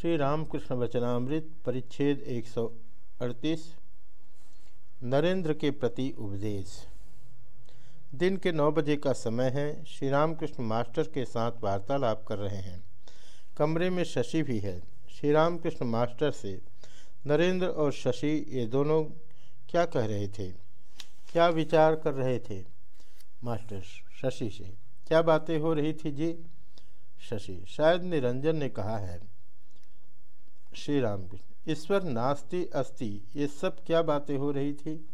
श्री रामकृष्ण वचनामृत परिच्छेद एक सौ अड़तीस। नरेंद्र के प्रति उपदेश। दिन के नौ बजे का समय है। श्री रामकृष्ण मास्टर के साथ वार्तालाप कर रहे हैं। कमरे में शशि भी है। श्री रामकृष्ण मास्टर से, नरेंद्र और शशि ये दोनों क्या कह रहे थे? क्या विचार कर रहे थे? मास्टर शशि से, क्या बातें हो रही थी जी? शशि, शायद निरंजन ने कहा है श्री राम ईश्वर नास्ति, अस्ति, ये सब क्या बातें हो रही थी?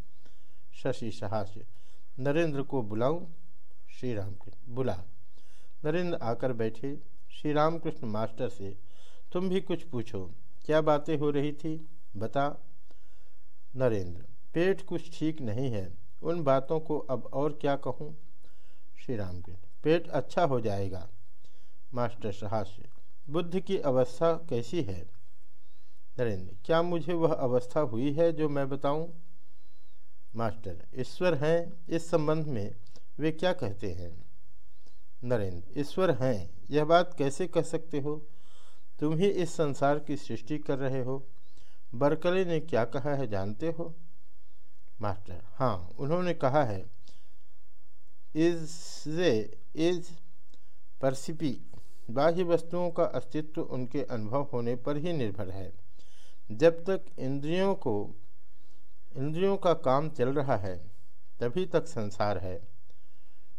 शशि सहास्य। नरेंद्र को बुलाऊं? श्री राम बुला। नरेंद्र आकर बैठे। श्री रामकृष्ण मास्टर से, तुम भी कुछ पूछो। क्या बातें हो रही थी? बता। नरेंद्र, पेट कुछ ठीक नहीं है। उन बातों को अब और क्या कहूँ? श्री राम पेट अच्छा हो जाएगा। मास्टर सहास्य, बुद्ध की अवस्था कैसी है? नरेंद्र, क्या मुझे वह अवस्था हुई है जो मैं बताऊँ? मास्टर, ईश्वर हैं, इस संबंध में वे क्या कहते हैं? नरेंद्र, ईश्वर हैं, यह बात कैसे कह सकते हो? तुम ही इस संसार की सृष्टि कर रहे हो। बरकले ने क्या कहा है जानते हो? मास्टर हाँ उन्होंने कहा है इज़ इज़ परसिपी, बाह्य वस्तुओं का अस्तित्व उनके अनुभव होने पर ही निर्भर है। जब तक इंद्रियों को, इंद्रियों का काम चल रहा है, तभी तक संसार है।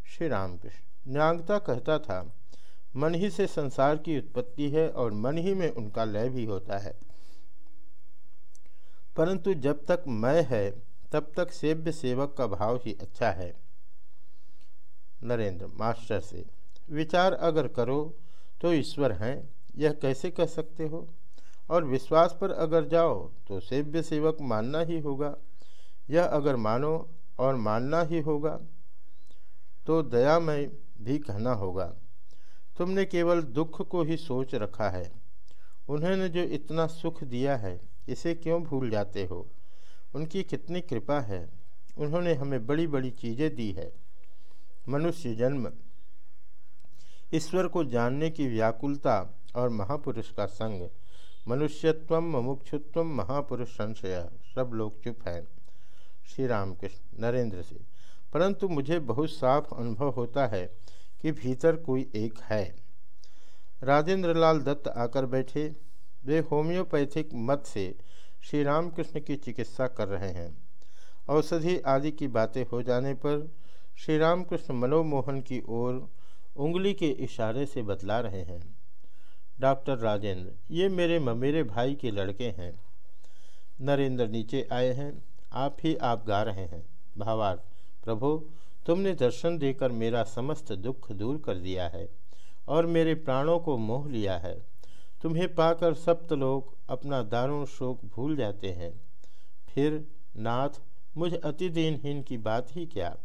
श्री रामकृष्ण। न्यांगता कहता था, मन ही से संसार की उत्पत्ति है और मन ही में उनका लय भी होता है। परंतु जब तक मैं है, तब तक सेव्य सेवक का भाव ही अच्छा है। नरेंद्र। मास्टर से। विचार अगर करो तो ईश्वर हैं, यह कैसे कह सकते हो? और विश्वास पर अगर जाओ तो सेव्य सेवक मानना ही होगा। यह अगर मानो और मानना ही होगा तो दयामय भी कहना होगा। तुमने केवल दुख को ही सोच रखा है। उन्होंने जो इतना सुख दिया है, इसे क्यों भूल जाते हो? उनकी कितनी कृपा है। उन्होंने हमें बड़ी बड़ी चीज़ें दी है। मनुष्य जन्म। ईश्वर को जानने की व्याकुलता और महापुरुष का संग। मनुष्यत्व, मुमुक्षुत्व महापुरुष संशय सब लोग चुप हैं। श्री रामकृष्ण नरेंद्र से, परंतु मुझे बहुत साफ़ अनुभव होता है कि भीतर कोई एक है। राजेंद्र लाल दत्त आकर बैठे। वे होम्योपैथिक मत से श्री रामकृष्ण की चिकित्सा कर रहे हैं। औषधि आदि की बातें हो जाने पर श्री रामकृष्ण मनोमोहन की ओर उंगली के इशारे से बतला रहे हैं। डॉक्टर राजेंद्र, ये मेरे ममेरे भाई के लड़के हैं। नरेंद्र नीचे आए हैं, आप ही आप गा रहे हैं। भावार्थ, प्रभु, तुमने दर्शन देकर मेरा समस्त दुख दूर कर दिया है और मेरे प्राणों को मोह लिया है। तुम्हें पाकर सप्त लोग अपना दारुण शोक भूल जाते हैं। फिर, नाथ, मुझ अति दिनहीन की बात ही क्या?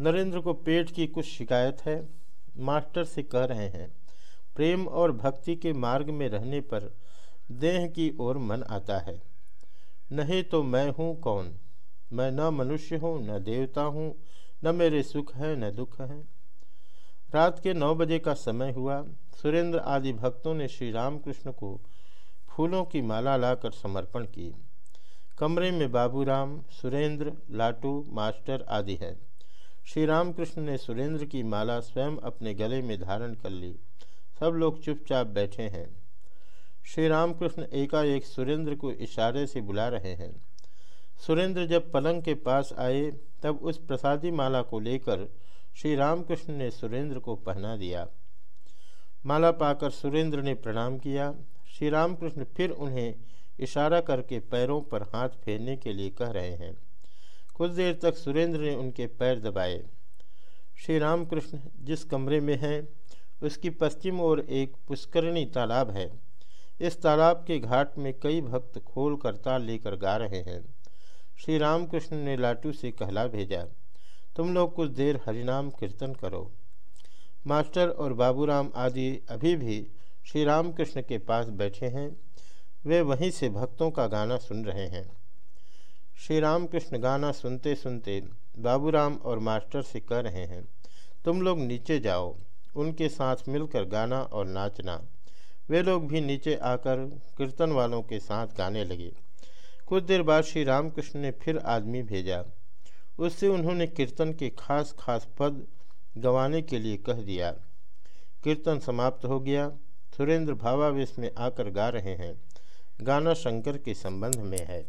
नरेंद्र को पेट की कुछ शिकायत है, मास्टर से कह रहे हैं। प्रेम और भक्ति के मार्ग में रहने पर देह की ओर मन आता है। नहीं तो मैं हूँ कौन? मैं न मनुष्य हूँ, न देवता हूँ, न मेरे सुख है, न दुख है। रात के नौ बजे का समय हुआ। सुरेंद्र आदि भक्तों ने श्री रामकृष्ण को फूलों की माला लाकर समर्पण की। कमरे में बाबूराम, सुरेंद्र, लाटू, मास्टर आदि हैं। श्री रामकृष्ण ने सुरेंद्र की माला स्वयं अपने गले में धारण कर ली। सब लोग चुपचाप बैठे हैं। श्री रामकृष्ण एकाएक सुरेंद्र को इशारे से बुला रहे हैं। सुरेंद्र जब पलंग के पास आए, तब उस प्रसादी माला को लेकर श्री रामकृष्ण ने सुरेंद्र को पहना दिया। माला पाकर सुरेंद्र ने प्रणाम किया। श्री रामकृष्ण फिर उन्हें इशारा करके पैरों पर हाथ फेरने के लिए कह रहे हैं। कुछ देर तक सुरेंद्र ने उनके पैर दबाए। श्री रामकृष्ण जिस कमरे में हैं उसकी पश्चिम ओर एक पुष्करणी तालाब है। इस तालाब के घाट में कई भक्त खोल करताल लेकर गा रहे हैं। श्री रामकृष्ण ने लाटू से कहला भेजा, तुम लोग कुछ देर हरिनाम कीर्तन करो। मास्टर और बाबूराम आदि अभी भी श्री रामकृष्ण के पास बैठे हैं। वे वहीं से भक्तों का गाना सुन रहे हैं। श्री रामकृष्ण गाना सुनते सुनते बाबूराम और मास्टर से कह रहे हैं, तुम लोग नीचे जाओ। उनके साथ मिलकर गाना और नाचना। वे लोग भी नीचे आकर कीर्तन वालों के साथ गाने लगे। कुछ देर बाद श्री रामकृष्ण ने फिर आदमी भेजा। उससे उन्होंने कीर्तन के खास खास पद गवाने के लिए कह दिया। कीर्तन समाप्त हो गया। सुरेंद्र भावावेश में आकर गा रहे हैं। गाना शंकर के संबंध में है।